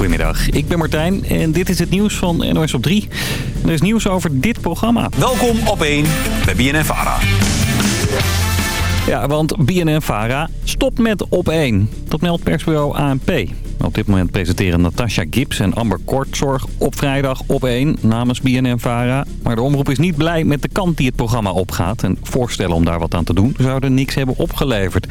Goedemiddag, ik ben Martijn en dit is het nieuws van NOS op 3. Er is nieuws over dit programma. Welkom op 1 bij BNN-Vara. Ja, want BNN-Vara stopt met op 1. Dat meldt persbureau ANP. Op dit moment presenteren Natasha Gibbs en Amber Kortzorg op vrijdag op 1 namens BNN-Vara. Maar de omroep is niet blij met de kant die het programma opgaat. En voorstellen om daar wat aan te doen zouden niks hebben opgeleverd.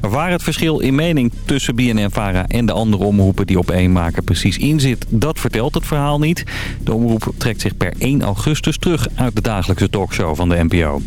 Waar het verschil in mening tussen BNN-Vara en de andere omroepen die op 1 maken precies in zit, dat vertelt het verhaal niet. De omroep trekt zich per 1 augustus terug uit de dagelijkse talkshow van de NPO.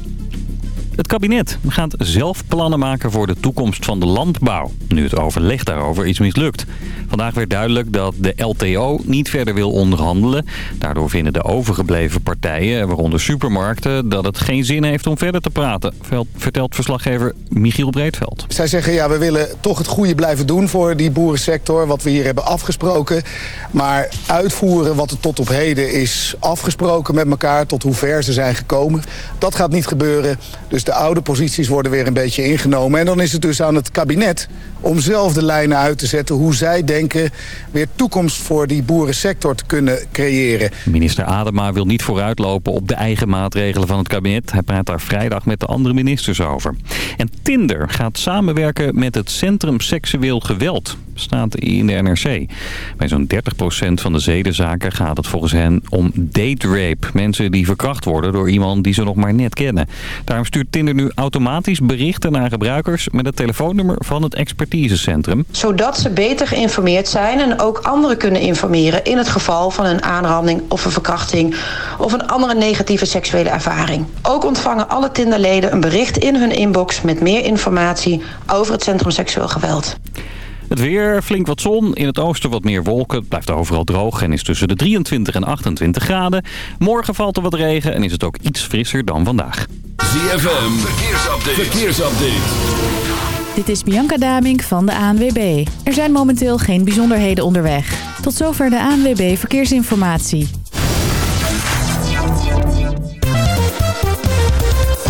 Het kabinet gaat zelf plannen maken voor de toekomst van de landbouw. Nu het overleg daarover is mislukt. Vandaag werd duidelijk dat de LTO niet verder wil onderhandelen. Daardoor vinden de overgebleven partijen, waaronder supermarkten... dat het geen zin heeft om verder te praten, vertelt verslaggever Michiel Breedveld. Zij zeggen, ja, we willen toch het goede blijven doen voor die boerensector... wat we hier hebben afgesproken. Maar uitvoeren wat er tot op heden is afgesproken met elkaar... tot hoe ver ze zijn gekomen, dat gaat niet gebeuren. Dus de oude posities worden weer een beetje ingenomen. En dan is het dus aan het kabinet om zelf de lijnen uit te zetten... hoe zij denken weer toekomst voor die boerensector te kunnen creëren. Minister Adema wil niet vooruitlopen op de eigen maatregelen van het kabinet. Hij praat daar vrijdag met de andere ministers over. En Tinder gaat samenwerken met het Centrum Seksueel Geweld staat in de NRC. Bij zo'n 30% van de zedenzaken gaat het volgens hen om date rape. Mensen die verkracht worden door iemand die ze nog maar net kennen. Daarom stuurt Tinder nu automatisch berichten naar gebruikers met het telefoonnummer van het expertisecentrum. Zodat ze beter geïnformeerd zijn en ook anderen kunnen informeren in het geval van een aanranding of een verkrachting of een andere negatieve seksuele ervaring. Ook ontvangen alle Tinderleden een bericht in hun inbox met meer informatie over het Centrum Seksueel Geweld. Het weer, flink wat zon. In het oosten wat meer wolken. Het blijft overal droog en is tussen de 23 en 28 graden. Morgen valt er wat regen en is het ook iets frisser dan vandaag. ZFM, verkeersupdate. verkeersupdate. Dit is Bianca Damink van de ANWB. Er zijn momenteel geen bijzonderheden onderweg. Tot zover de ANWB Verkeersinformatie.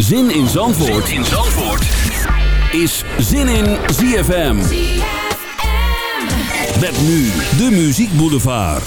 Zin in Zandvoort, zin in Zandvoort. is Zin in ZFM. Met nu de Muziek Boulevard.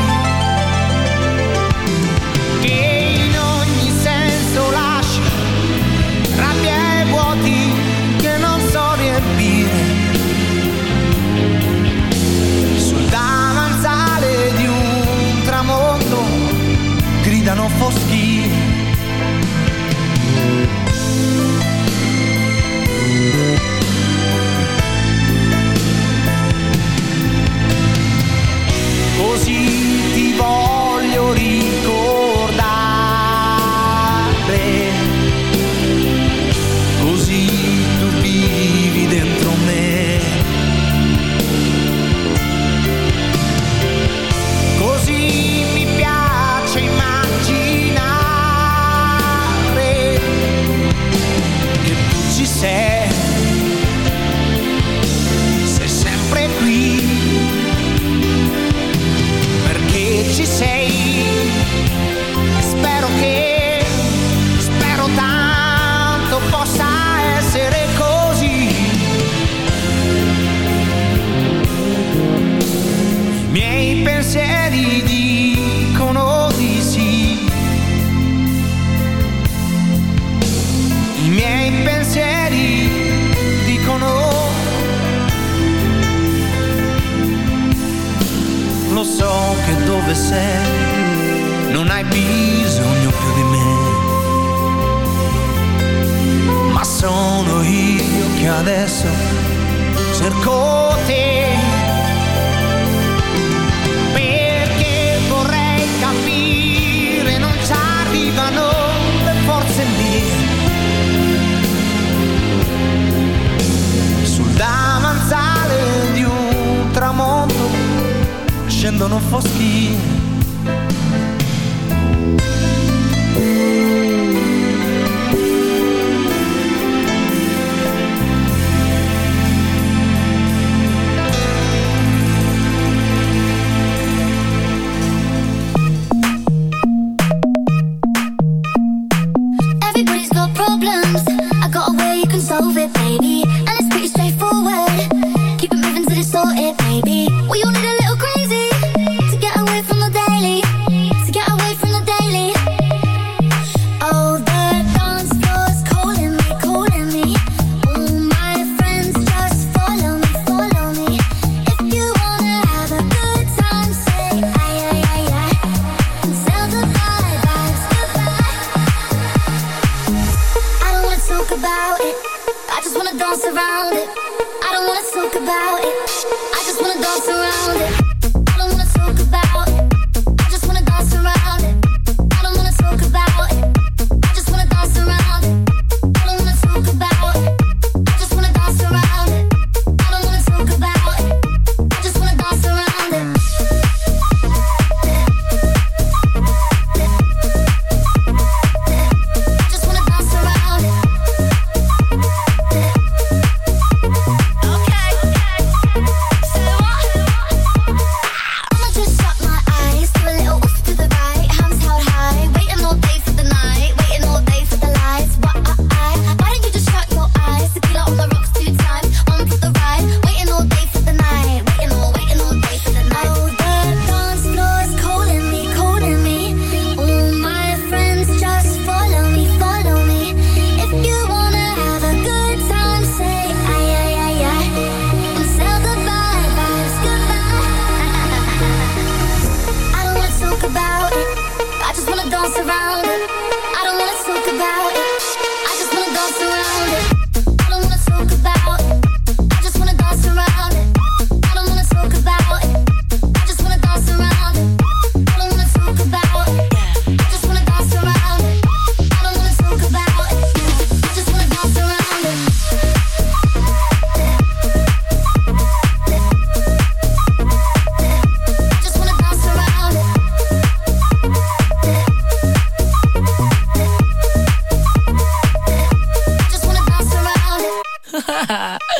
Moskief.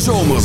Zomer.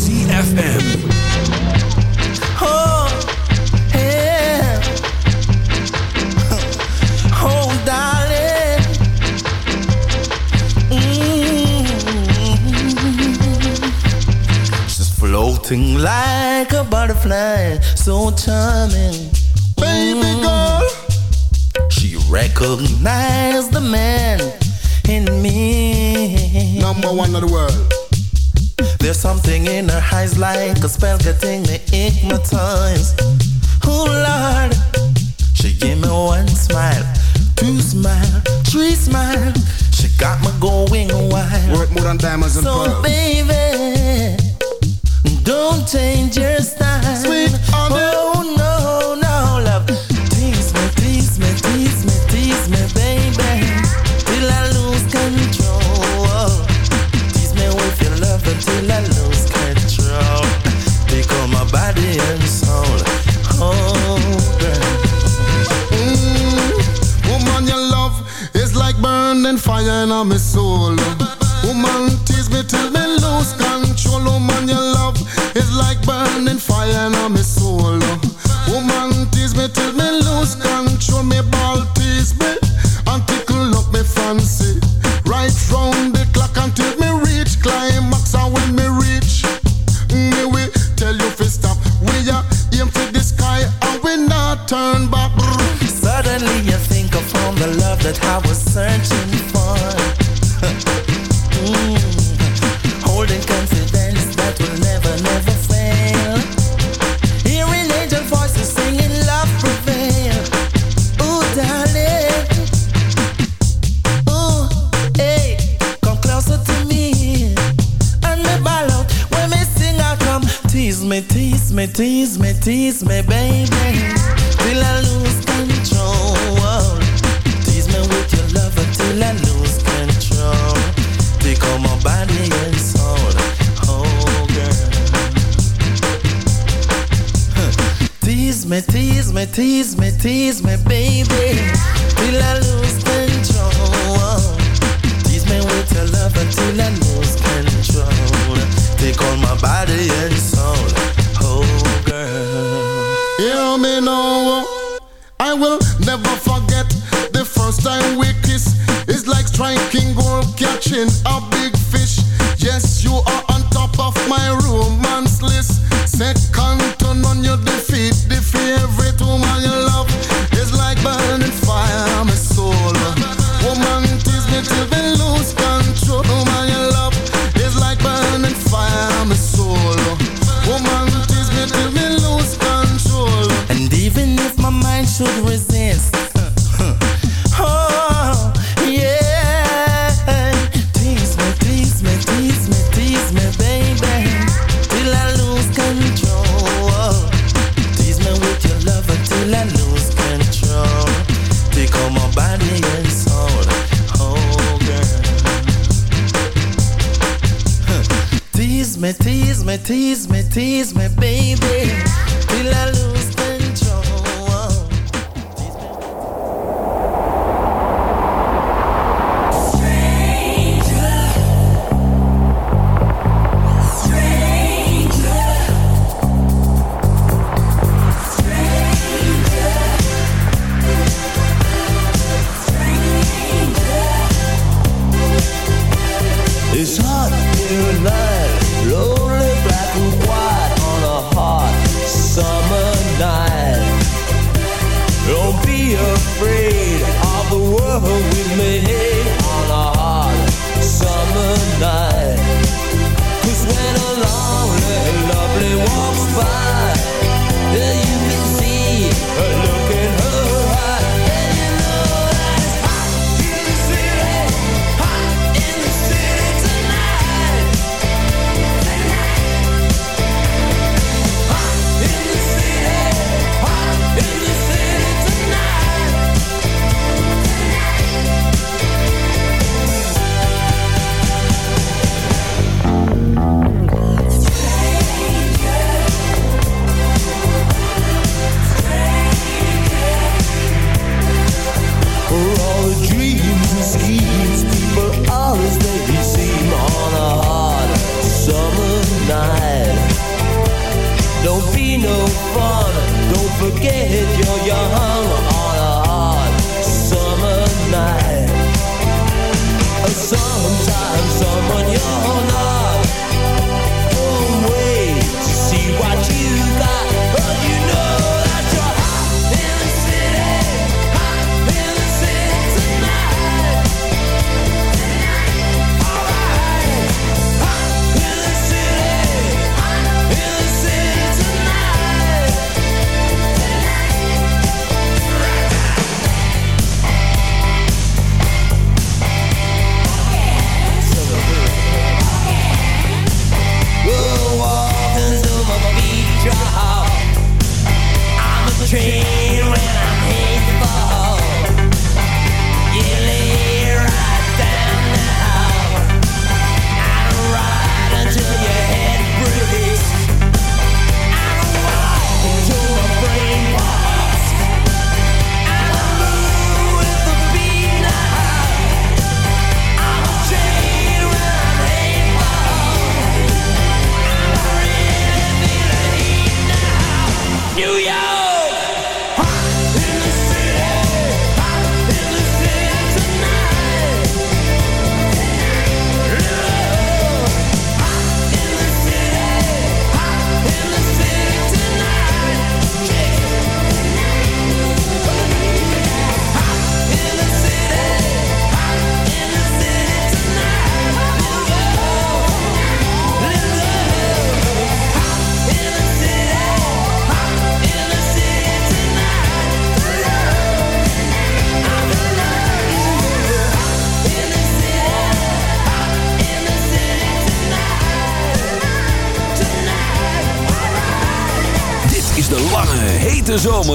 You are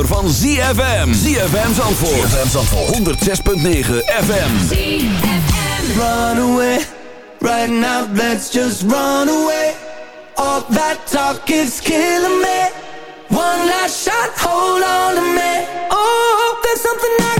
zomer van ZFM. ZFM Zandvoort. ZFM Zandvoort. 106.9 FM. ZFM. Run away, right now let's just run away. All that talk is killing me. One last shot, hold on to me. Oh, there's something I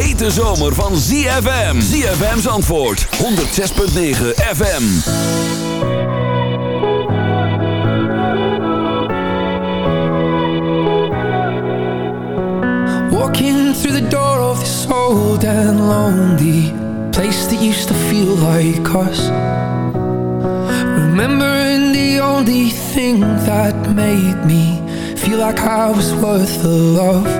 hete zomer van ZFM. ZFM's antwoord, 106.9 FM. Walking through the door of this old and lonely place that used to feel like us. Remembering the only thing that made me feel like I was worth the love.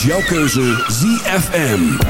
Is jouw keuze ZFM.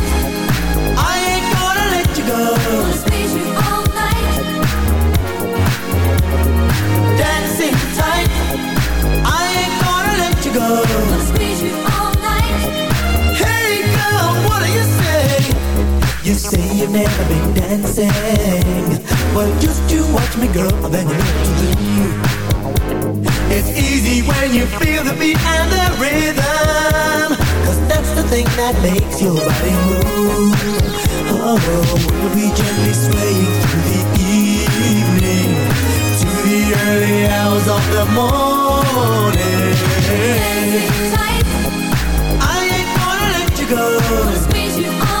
Hey girl, what do you say? You say you've never been dancing. Just you watch me, girl, then you to. It's easy when you feel the beat and the rhythm. Cause that's the thing that makes your body move. Oh, be gently through the evening to the early hours of the morning. Tight, I ain't gonna let you go. squeeze you all